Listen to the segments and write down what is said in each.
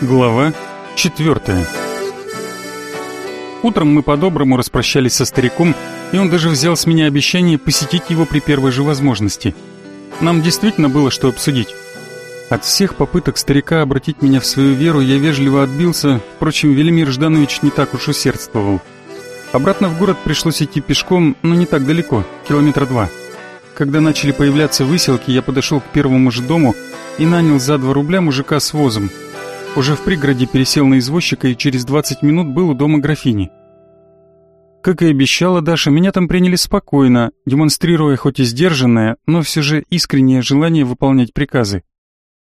Глава четвертая. Утром мы по-доброму распрощались со стариком, и он даже взял с меня обещание посетить его при первой же возможности. Нам действительно было что обсудить. От всех попыток старика обратить меня в свою веру я вежливо отбился, впрочем, Велимир Жданович не так уж усердствовал. Обратно в город пришлось идти пешком, но не так далеко, километра два. Когда начали появляться выселки, я подошел к первому же дому и нанял за два рубля мужика с возом, уже в пригороде пересел на извозчика и через 20 минут был у дома графини. Как и обещала Даша, меня там приняли спокойно, демонстрируя хоть и сдержанное, но все же искреннее желание выполнять приказы.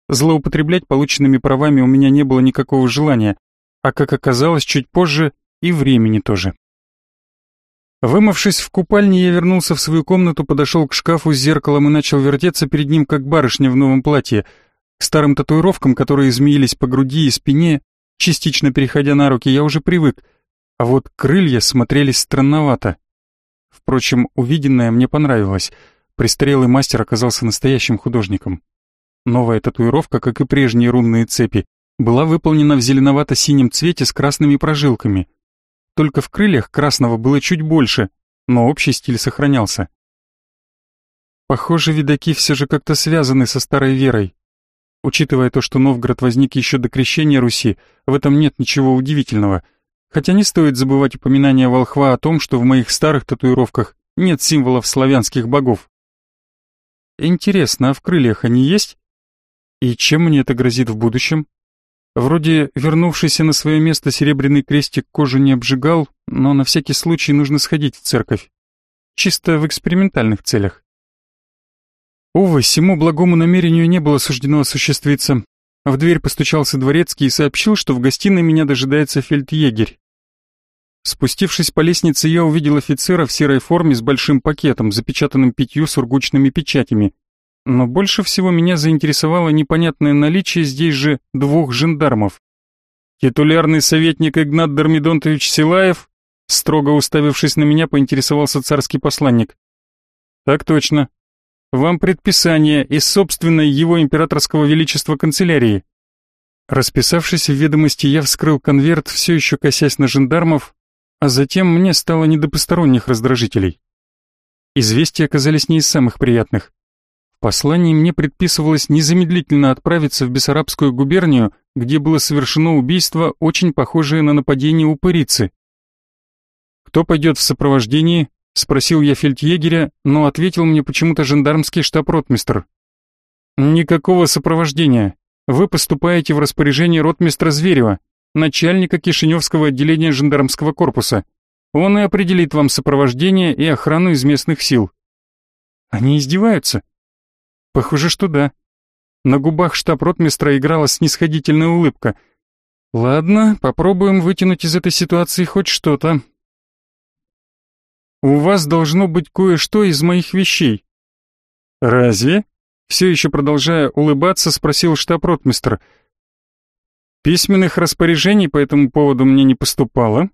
Злоупотреблять полученными правами у меня не было никакого желания, а как оказалось чуть позже, и времени тоже. Вымывшись в купальне, я вернулся в свою комнату, подошел к шкафу с зеркалом и начал вертеться перед ним, как барышня в новом платье — старым татуировкам, которые змеились по груди и спине, частично переходя на руки, я уже привык, а вот крылья смотрелись странновато. Впрочем, увиденное мне понравилось. Престарелый мастер оказался настоящим художником. Новая татуировка, как и прежние рунные цепи, была выполнена в зеленовато-синем цвете с красными прожилками. Только в крыльях красного было чуть больше, но общий стиль сохранялся. Похоже, видаки все же как-то связаны со старой верой, Учитывая то, что Новгород возник еще до крещения Руси, в этом нет ничего удивительного. Хотя не стоит забывать упоминание волхва о том, что в моих старых татуировках нет символов славянских богов. Интересно, а в крыльях они есть? И чем мне это грозит в будущем? Вроде вернувшийся на свое место серебряный крестик кожу не обжигал, но на всякий случай нужно сходить в церковь. Чисто в экспериментальных целях. Увы, всему благому намерению не было суждено осуществиться. В дверь постучался дворецкий и сообщил, что в гостиной меня дожидается фельдъегерь. Спустившись по лестнице, я увидел офицера в серой форме с большим пакетом, запечатанным пятью сургучными печатями. Но больше всего меня заинтересовало непонятное наличие здесь же двух жандармов. Титулярный советник Игнат Дормидонтович Силаев, строго уставившись на меня, поинтересовался царский посланник. «Так точно. Вам предписание из собственной его императорского величества канцелярии. Расписавшись в ведомости, я вскрыл конверт, все еще косясь на жандармов, а затем мне стало не до посторонних раздражителей. Известия оказались не из самых приятных. В послании мне предписывалось незамедлительно отправиться в Бессарабскую губернию, где было совершено убийство, очень похожее на нападение упырицы. Кто пойдет в сопровождении, Спросил я фельдъегеря, но ответил мне почему-то жандармский штаб-ротмистр. «Никакого сопровождения. Вы поступаете в распоряжение ротмистра Зверева, начальника Кишиневского отделения жандармского корпуса. Он и определит вам сопровождение и охрану из местных сил». Они издеваются? Похоже, что да. На губах штаб-ротмистра играла снисходительная улыбка. Ладно, попробуем вытянуть из этой ситуации хоть что-то. У вас должно быть кое-что из моих вещей. Разве? Все еще продолжая улыбаться, спросил штаб-ротмистр. Письменных распоряжений по этому поводу мне не поступало.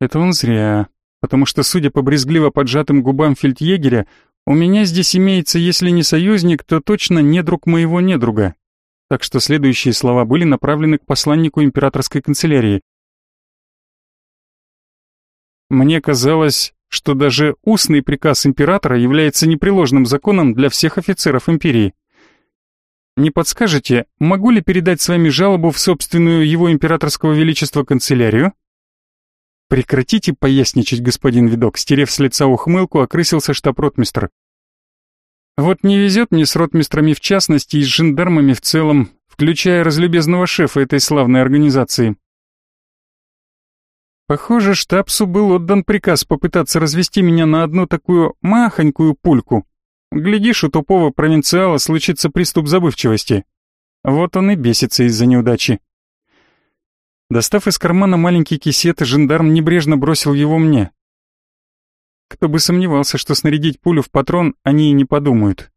Это он зря, потому что, судя по брезгливо поджатым губам фельдъегеря, у меня здесь имеется, если не союзник, то точно не друг моего недруга. Так что следующие слова были направлены к посланнику императорской канцелярии. Мне казалось, что даже устный приказ императора является непреложным законом для всех офицеров империи. Не подскажете, могу ли передать с вами жалобу в собственную его императорского величества канцелярию? Прекратите поясничать, господин видок, стерев с лица ухмылку, окрысился штаб-ротмистр. Вот не везет мне с ротмистрами в частности и с жандармами в целом, включая разлюбезного шефа этой славной организации. Похоже, штабсу был отдан приказ попытаться развести меня на одну такую махонькую пульку. Глядишь, у тупого провинциала случится приступ забывчивости. Вот он и бесится из-за неудачи. Достав из кармана маленький кисет, жандарм небрежно бросил его мне. Кто бы сомневался, что снарядить пулю в патрон они и не подумают.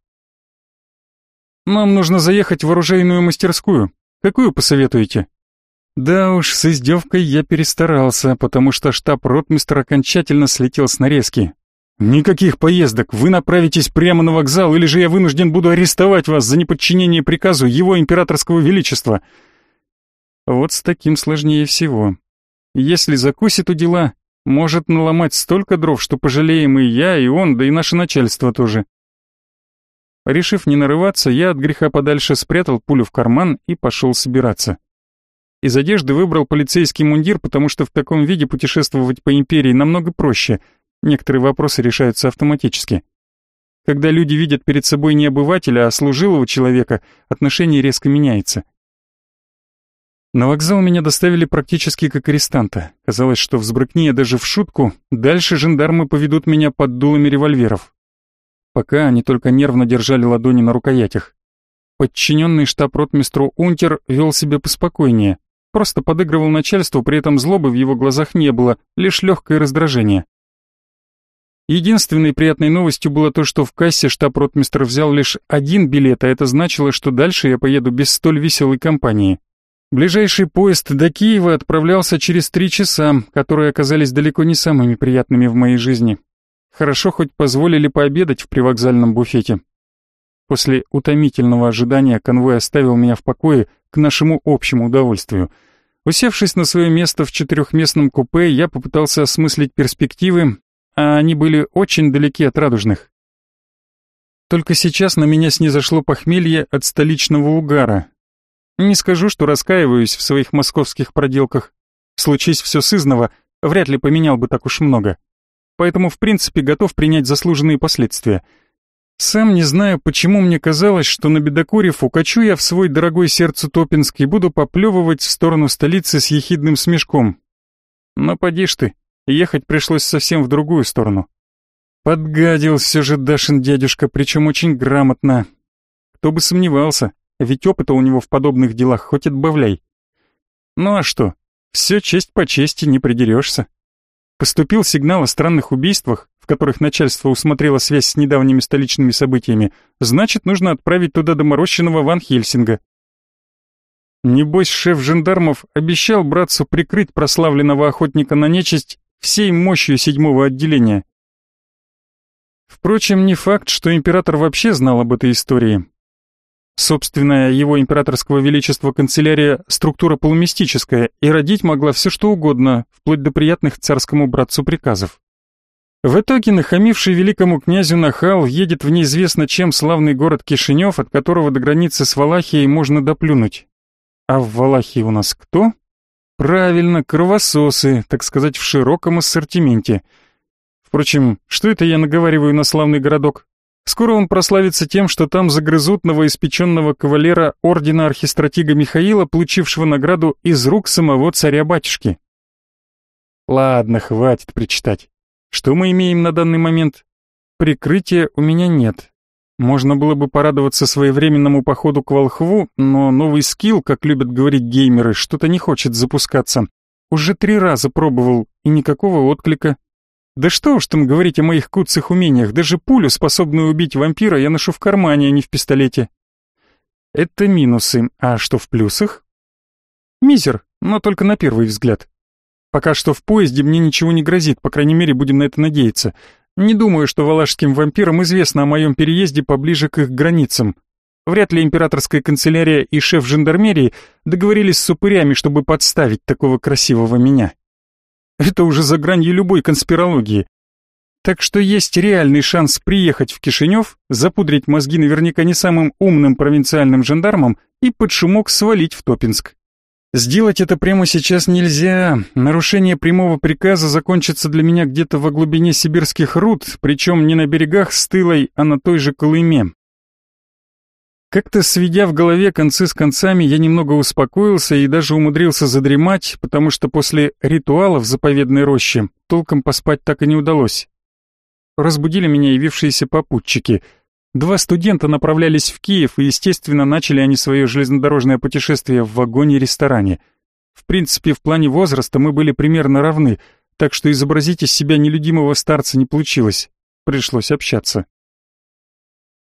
«Нам нужно заехать в оружейную мастерскую. Какую посоветуете?» Да уж, с издевкой я перестарался, потому что штаб-ротмистр окончательно слетел с нарезки. «Никаких поездок, вы направитесь прямо на вокзал, или же я вынужден буду арестовать вас за неподчинение приказу его императорского величества». Вот с таким сложнее всего. Если закусит у дела, может наломать столько дров, что пожалеем и я, и он, да и наше начальство тоже. Решив не нарываться, я от греха подальше спрятал пулю в карман и пошел собираться. Из одежды выбрал полицейский мундир, потому что в таком виде путешествовать по империи намного проще. Некоторые вопросы решаются автоматически. Когда люди видят перед собой не обывателя, а служилого человека, отношение резко меняется. На вокзал меня доставили практически как арестанта. Казалось, что взбрыкни я даже в шутку, дальше жандармы поведут меня под дулами револьверов. Пока они только нервно держали ладони на рукоятях. Подчиненный штаб-ротмистру Унтер вел себя поспокойнее, просто подыгрывал начальству, при этом злобы в его глазах не было, лишь легкое раздражение. Единственной приятной новостью было то, что в кассе штаб-ротмистр взял лишь один билет, а это значило, что дальше я поеду без столь веселой компании. Ближайший поезд до Киева отправлялся через три часа, которые оказались далеко не самыми приятными в моей жизни. Хорошо хоть позволили пообедать в привокзальном буфете. После утомительного ожидания конвой оставил меня в покое к нашему общему удовольствию. Усевшись на свое место в четырехместном купе, я попытался осмыслить перспективы, а они были очень далеки от радужных. Только сейчас на меня снизошло похмелье от столичного угара, не скажу, что раскаиваюсь в своих московских проделках. Случись все сызново, вряд ли поменял бы так уж много. Поэтому, в принципе, готов принять заслуженные последствия. Сам не знаю, почему мне казалось, что на бедокурев укачу я в свой дорогой сердцу Топинск и буду поплевывать в сторону столицы с ехидным смешком. Но поди ж ты, ехать пришлось совсем в другую сторону. Подгадил все же Дашин дядюшка, причем очень грамотно. Кто бы сомневался, ведь опыта у него в подобных делах хоть отбавляй. Ну а что, все честь по чести, не придерешься. Поступил сигнал о странных убийствах, в которых начальство усмотрело связь с недавними столичными событиями, значит, нужно отправить туда доморощенного Ван Хельсинга. Небось, шеф жандармов обещал братцу прикрыть прославленного охотника на нечисть всей мощью седьмого отделения. Впрочем, не факт, что император вообще знал об этой истории. Собственная его императорского величества канцелярия структура полумистическая и родить могла все что угодно, вплоть до приятных царскому братцу приказов. В итоге нахамивший великому князю нахал едет в неизвестно чем славный город Кишинев, от которого до границы с Валахией можно доплюнуть. А в Валахии у нас кто? Правильно, кровососы, так сказать, в широком ассортименте. Впрочем, что это я наговариваю на славный городок? Скоро он прославится тем, что там загрызут новоиспеченного кавалера ордена архистратига Михаила, получившего награду из рук самого царя-батюшки. Ладно, хватит причитать. Что мы имеем на данный момент? Прикрытия у меня нет. Можно было бы порадоваться своевременному походу к волхву, но новый скилл, как любят говорить геймеры, что-то не хочет запускаться. Уже три раза пробовал, и никакого отклика. Да что уж там говорить о моих куцых умениях, даже пулю, способную убить вампира, я ношу в кармане, а не в пистолете. Это минусы, а что в плюсах? Мизер, но только на первый взгляд. Пока что в поезде мне ничего не грозит, по крайней мере, будем на это надеяться. Не думаю, что валашским вампирам известно о моем переезде поближе к их границам. Вряд ли императорская канцелярия и шеф жандармерии договорились с упырями, чтобы подставить такого красивого меня. Это уже за гранью любой конспирологии. Так что есть реальный шанс приехать в Кишинев, запудрить мозги наверняка не самым умным провинциальным жандармам и под шумок свалить в Топинск. Сделать это прямо сейчас нельзя. Нарушение прямого приказа закончится для меня где-то во глубине сибирских руд, причем не на берегах Стылой, а на той же Колыме. Как-то сведя в голове концы с концами, я немного успокоился и даже умудрился задремать, потому что после ритуала в заповедной роще толком поспать так и не удалось. Разбудили меня явившиеся попутчики. Два студента направлялись в Киев, и, естественно, начали они свое железнодорожное путешествие в вагоне-ресторане. В принципе, в плане возраста мы были примерно равны, так что изобразить из себя нелюдимого старца не получилось. Пришлось общаться.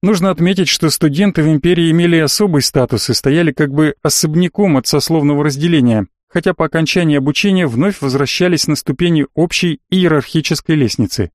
Нужно отметить, что студенты в империи имели особый статус и стояли как бы особняком от сословного разделения, хотя по окончании обучения вновь возвращались на ступени общей иерархической лестницы.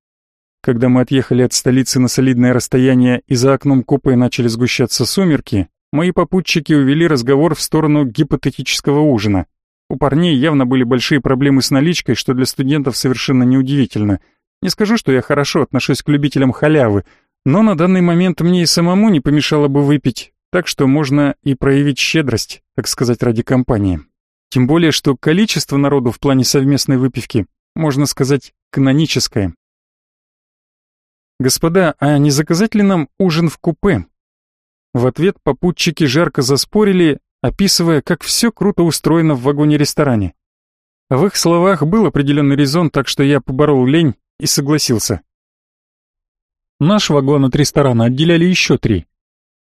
Когда мы отъехали от столицы на солидное расстояние и за окном купе начали сгущаться сумерки, мои попутчики увели разговор в сторону гипотетического ужина. У парней явно были большие проблемы с наличкой, что для студентов совершенно неудивительно. Не скажу, что я хорошо отношусь к любителям халявы, но на данный момент мне и самому не помешало бы выпить, так что можно и проявить щедрость, так сказать, ради компании. Тем более, что количество народу в плане совместной выпивки, можно сказать, каноническое. «Господа, а не заказать ли нам ужин в купе?» В ответ попутчики жарко заспорили, описывая, как все круто устроено в вагоне-ресторане. В их словах был определенный резон, так что я поборол лень и согласился. Наш вагон от ресторана отделяли еще три.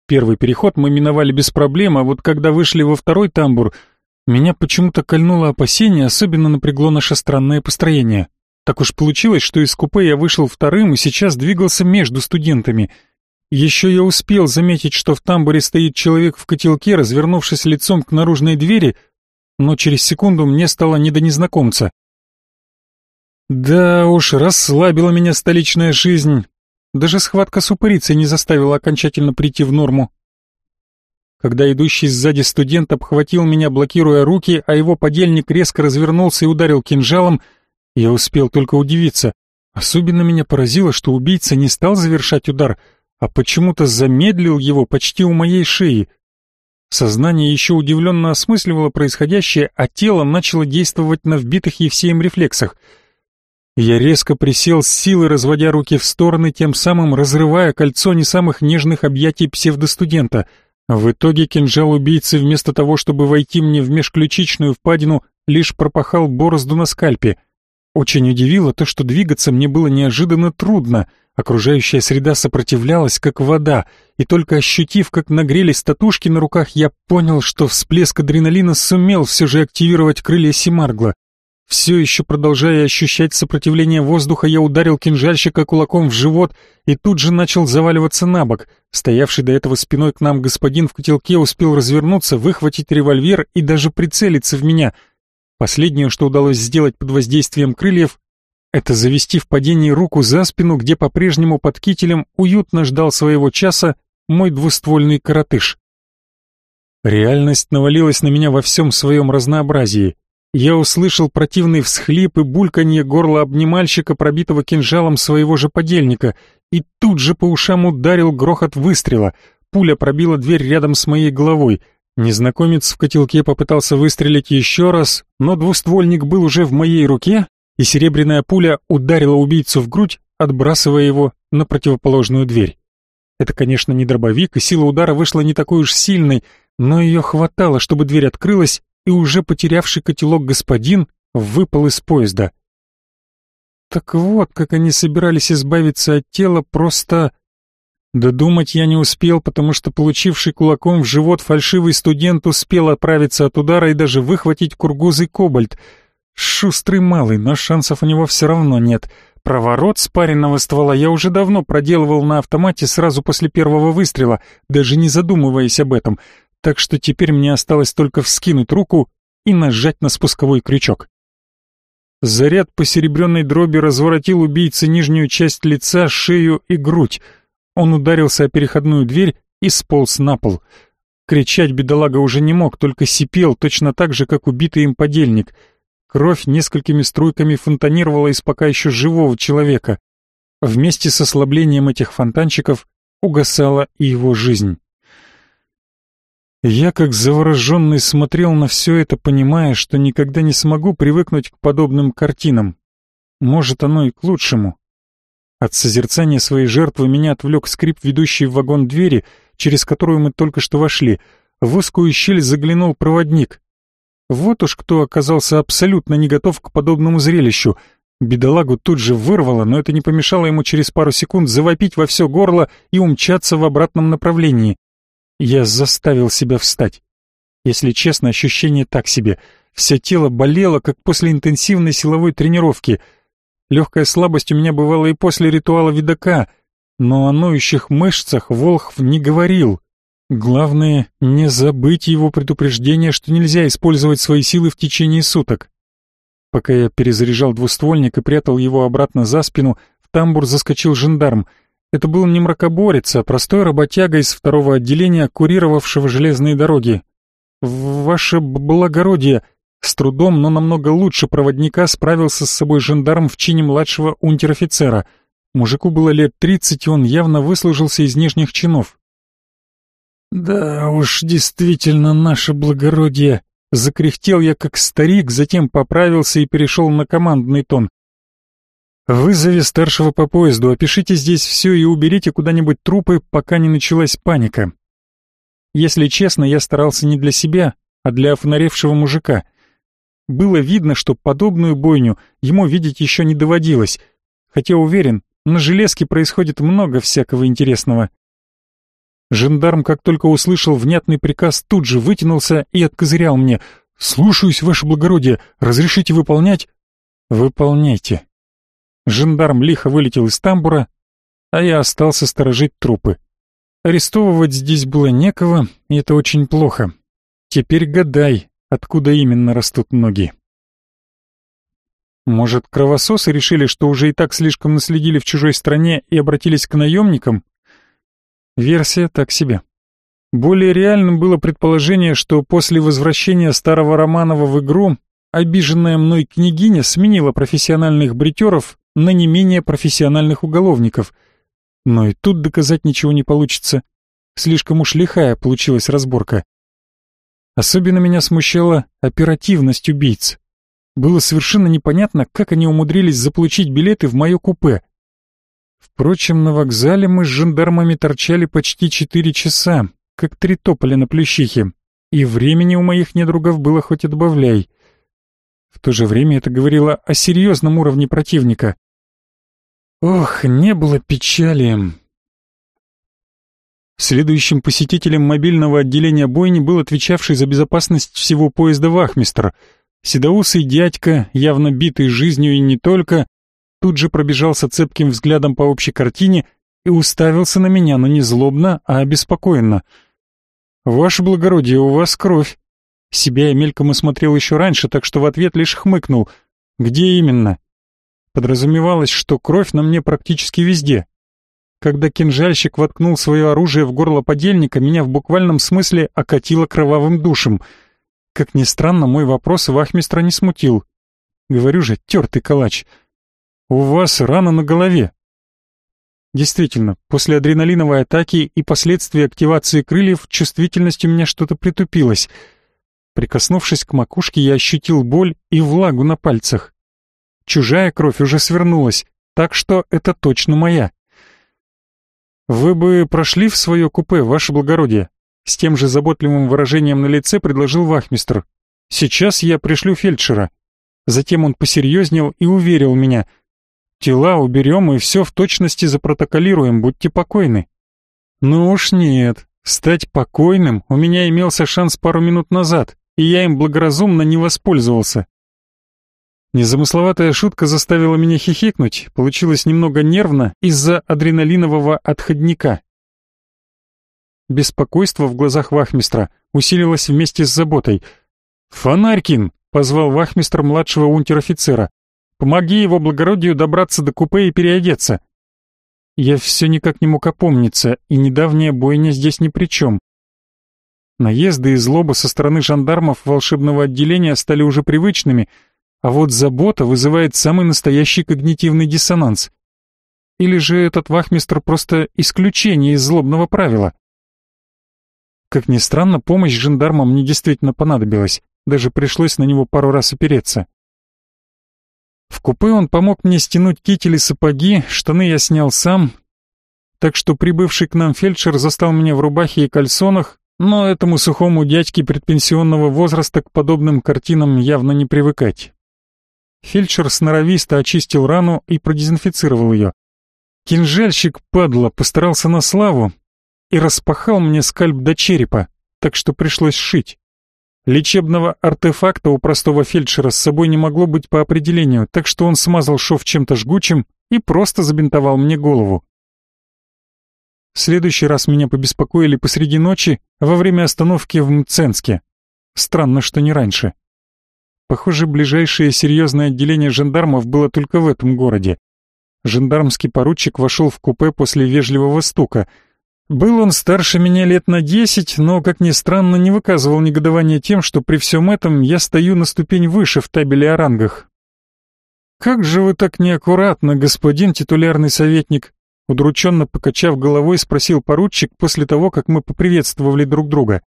Первый переход мы миновали без проблем, а вот когда вышли во второй тамбур, меня почему-то кольнуло опасение, особенно напрягло наше странное построение. Так уж получилось, что из купе я вышел вторым и сейчас двигался между студентами — еще я успел заметить, что в тамбуре стоит человек в котелке, развернувшись лицом к наружной двери, но через секунду мне стало не до незнакомца. Да уж, расслабила меня столичная жизнь. Даже схватка с упырицей не заставила окончательно прийти в норму. Когда идущий сзади студент обхватил меня, блокируя руки, а его подельник резко развернулся и ударил кинжалом, я успел только удивиться. Особенно меня поразило, что убийца не стал завершать удар — а почему-то замедлил его почти у моей шеи. Сознание еще удивленно осмысливало происходящее, а тело начало действовать на вбитых Евсеем рефлексах. Я резко присел с силой, разводя руки в стороны, тем самым разрывая кольцо не самых нежных объятий псевдостудента. В итоге кинжал убийцы вместо того, чтобы войти мне в межключичную впадину, лишь пропахал борозду на скальпе. Очень удивило то, что двигаться мне было неожиданно трудно — Окружающая среда сопротивлялась, как вода, и только ощутив, как нагрелись татушки на руках, я понял, что всплеск адреналина сумел все же активировать крылья Симаргла. Все еще продолжая ощущать сопротивление воздуха, я ударил кинжальщика кулаком в живот и тут же начал заваливаться на бок. Стоявший до этого спиной к нам господин в котелке успел развернуться, выхватить револьвер и даже прицелиться в меня. Последнее, что удалось сделать под воздействием крыльев, это завести в падении руку за спину, где по-прежнему под кителем уютно ждал своего часа мой двуствольный коротыш. Реальность навалилась на меня во всем своем разнообразии. Я услышал противный всхлип и бульканье горла обнимальщика, пробитого кинжалом своего же подельника, и тут же по ушам ударил грохот выстрела. Пуля пробила дверь рядом с моей головой. Незнакомец в котелке попытался выстрелить еще раз, но двуствольник был уже в моей руке, и серебряная пуля ударила убийцу в грудь, отбрасывая его на противоположную дверь. Это, конечно, не дробовик, и сила удара вышла не такой уж сильной, но ее хватало, чтобы дверь открылась, и уже потерявший котелок господин выпал из поезда. Так вот, как они собирались избавиться от тела, просто... Додумать я не успел, потому что получивший кулаком в живот фальшивый студент успел отправиться от удара и даже выхватить кургузый кобальт — Шустрый малый, но шансов у него все равно нет. Проворот спаренного ствола я уже давно проделывал на автомате сразу после первого выстрела, даже не задумываясь об этом, так что теперь мне осталось только вскинуть руку и нажать на спусковой крючок. Заряд по серебряной дроби разворотил убийце нижнюю часть лица, шею и грудь. Он ударился о переходную дверь и сполз на пол. Кричать бедолага уже не мог, только сипел, точно так же, как убитый им подельник — Кровь несколькими струйками фонтанировала из пока еще живого человека. Вместе с ослаблением этих фонтанчиков угасала и его жизнь. Я, как завороженный, смотрел на все это, понимая, что никогда не смогу привыкнуть к подобным картинам. Может, оно и к лучшему. От созерцания своей жертвы меня отвлек скрип, ведущий в вагон двери, через которую мы только что вошли. В узкую щель заглянул проводник. Вот уж кто оказался абсолютно не готов к подобному зрелищу. Бедолагу тут же вырвало, но это не помешало ему через пару секунд завопить во все горло и умчаться в обратном направлении. Я заставил себя встать. Если честно, ощущение так себе. Все тело болело, как после интенсивной силовой тренировки. Легкая слабость у меня бывала и после ритуала видака, но о ноющих мышцах Волхв не говорил. Главное, не забыть его предупреждение, что нельзя использовать свои силы в течение суток. Пока я перезаряжал двуствольник и прятал его обратно за спину, в тамбур заскочил жандарм. Это был не мракоборец, а простой работяга из второго отделения, курировавшего железные дороги. «Ваше благородие!» С трудом, но намного лучше проводника справился с собой жандарм в чине младшего унтер-офицера. Мужику было лет тридцать, и он явно выслужился из нижних чинов. «Да уж, действительно, наше благородие!» Закряхтел я как старик, затем поправился и перешел на командный тон. «Вызови старшего по поезду, опишите здесь все и уберите куда-нибудь трупы, пока не началась паника». Если честно, я старался не для себя, а для офонаревшего мужика. Было видно, что подобную бойню ему видеть еще не доводилось, хотя уверен, на железке происходит много всякого интересного. Жандарм, как только услышал внятный приказ, тут же вытянулся и откозырял мне. «Слушаюсь, ваше благородие, разрешите выполнять?» «Выполняйте». Жандарм лихо вылетел из тамбура, а я остался сторожить трупы. Арестовывать здесь было некого, и это очень плохо. Теперь гадай, откуда именно растут ноги. Может, кровососы решили, что уже и так слишком наследили в чужой стране и обратились к наемникам? Версия так себе. Более реальным было предположение, что после возвращения старого Романова в игру обиженная мной княгиня сменила профессиональных бритеров на не менее профессиональных уголовников. Но и тут доказать ничего не получится. Слишком уж лихая получилась разборка. Особенно меня смущала оперативность убийц. Было совершенно непонятно, как они умудрились заполучить билеты в мое купе. Впрочем, на вокзале мы с жандармами торчали почти четыре часа, как три тополя на плющихе, и времени у моих недругов было хоть отбавляй. В то же время это говорило о серьезном уровне противника. Ох, не было печали. Следующим посетителем мобильного отделения бойни был отвечавший за безопасность всего поезда вахмистр. Седоусый дядька, явно битый жизнью и не только, тут же пробежался цепким взглядом по общей картине и уставился на меня, но не злобно, а обеспокоенно. «Ваше благородие, у вас кровь». Себя я мельком осмотрел еще раньше, так что в ответ лишь хмыкнул. «Где именно?» Подразумевалось, что кровь на мне практически везде. Когда кинжальщик воткнул свое оружие в горло подельника, меня в буквальном смысле окатило кровавым душем. Как ни странно, мой вопрос вахмистра не смутил. Говорю же, тертый калач. «У вас рана на голове». Действительно, после адреналиновой атаки и последствий активации крыльев чувствительность у меня что-то притупилась. Прикоснувшись к макушке, я ощутил боль и влагу на пальцах. Чужая кровь уже свернулась, так что это точно моя. «Вы бы прошли в свое купе, ваше благородие?» С тем же заботливым выражением на лице предложил вахмистр. «Сейчас я пришлю фельдшера». Затем он посерьезнел и уверил меня. «Тела уберем и все в точности запротоколируем, будьте покойны». «Ну уж нет, стать покойным у меня имелся шанс пару минут назад, и я им благоразумно не воспользовался. Незамысловатая шутка заставила меня хихикнуть, получилось немного нервно из-за адреналинового отходника. Беспокойство в глазах вахмистра усилилось вместе с заботой. «Фонарькин!» — позвал вахмистр младшего унтер-офицера. «Помоги его благородию добраться до купе и переодеться». Я все никак не мог опомниться, и недавняя бойня здесь ни при чем. Наезды и злоба со стороны жандармов волшебного отделения стали уже привычными — а вот забота вызывает самый настоящий когнитивный диссонанс. Или же этот вахмистр просто исключение из злобного правила? Как ни странно, помощь жандармам мне действительно понадобилась, даже пришлось на него пару раз опереться. В купе он помог мне стянуть китель и сапоги, штаны я снял сам, так что прибывший к нам фельдшер застал меня в рубахе и кальсонах, но этому сухому дядьке предпенсионного возраста к подобным картинам явно не привыкать. Фельдшер сноровисто очистил рану и продезинфицировал ее. Кинжальщик, падла, постарался на славу и распахал мне скальп до черепа, так что пришлось шить. Лечебного артефакта у простого фельдшера с собой не могло быть по определению, так что он смазал шов чем-то жгучим и просто забинтовал мне голову. В следующий раз меня побеспокоили посреди ночи во время остановки в Мценске. Странно, что не раньше. Похоже, ближайшее серьезное отделение жандармов было только в этом городе. Жандармский поручик вошел в купе после вежливого стука. Был он старше меня лет на десять, но, как ни странно, не выказывал негодования тем, что при всем этом я стою на ступень выше в табеле о рангах. «Как же вы так неаккуратно, господин титулярный советник!» Удрученно покачав головой, спросил поручик после того, как мы поприветствовали друг друга.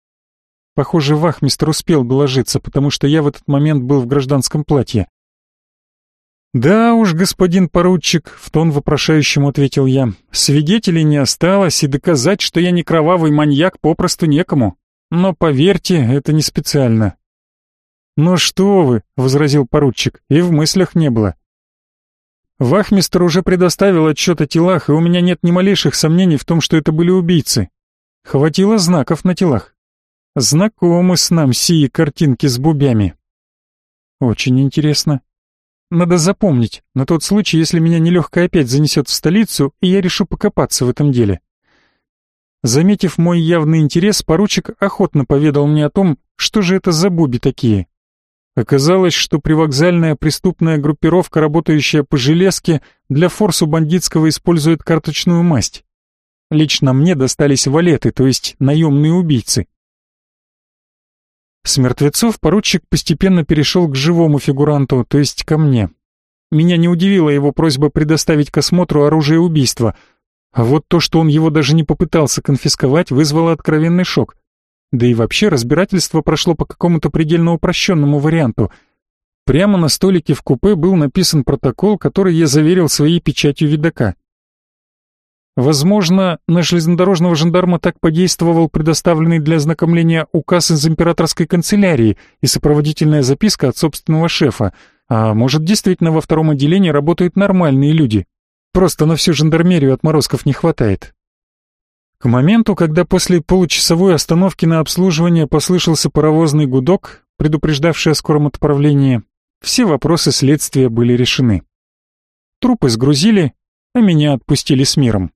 Похоже, вахмистр успел доложиться, потому что я в этот момент был в гражданском платье. «Да уж, господин поручик», — в тон вопрошающему ответил я, — «свидетелей не осталось, и доказать, что я не кровавый маньяк, попросту некому. Но поверьте, это не специально». «Ну что вы», — возразил поручик, — «и в мыслях не было. Вахмистр уже предоставил отчет о телах, и у меня нет ни малейших сомнений в том, что это были убийцы. Хватило знаков на телах. Знакомы с нам сии картинки с бубями. Очень интересно. Надо запомнить, на тот случай, если меня нелегко опять занесет в столицу, и я решу покопаться в этом деле. Заметив мой явный интерес, поручик охотно поведал мне о том, что же это за буби такие. Оказалось, что привокзальная преступная группировка, работающая по железке, для форсу бандитского использует карточную масть. Лично мне достались валеты, то есть наемные убийцы. С мертвецов поручик постепенно перешел к живому фигуранту, то есть ко мне. Меня не удивила его просьба предоставить к осмотру оружие убийства, а вот то, что он его даже не попытался конфисковать, вызвало откровенный шок. Да и вообще разбирательство прошло по какому-то предельно упрощенному варианту. Прямо на столике в купе был написан протокол, который я заверил своей печатью видака. Возможно, на железнодорожного жандарма так подействовал предоставленный для ознакомления указ из императорской канцелярии и сопроводительная записка от собственного шефа, а может действительно во втором отделении работают нормальные люди. Просто на всю жандармерию отморозков не хватает. К моменту, когда после получасовой остановки на обслуживание послышался паровозный гудок, предупреждавший о скором отправлении, все вопросы следствия были решены. Трупы сгрузили, а меня отпустили с миром.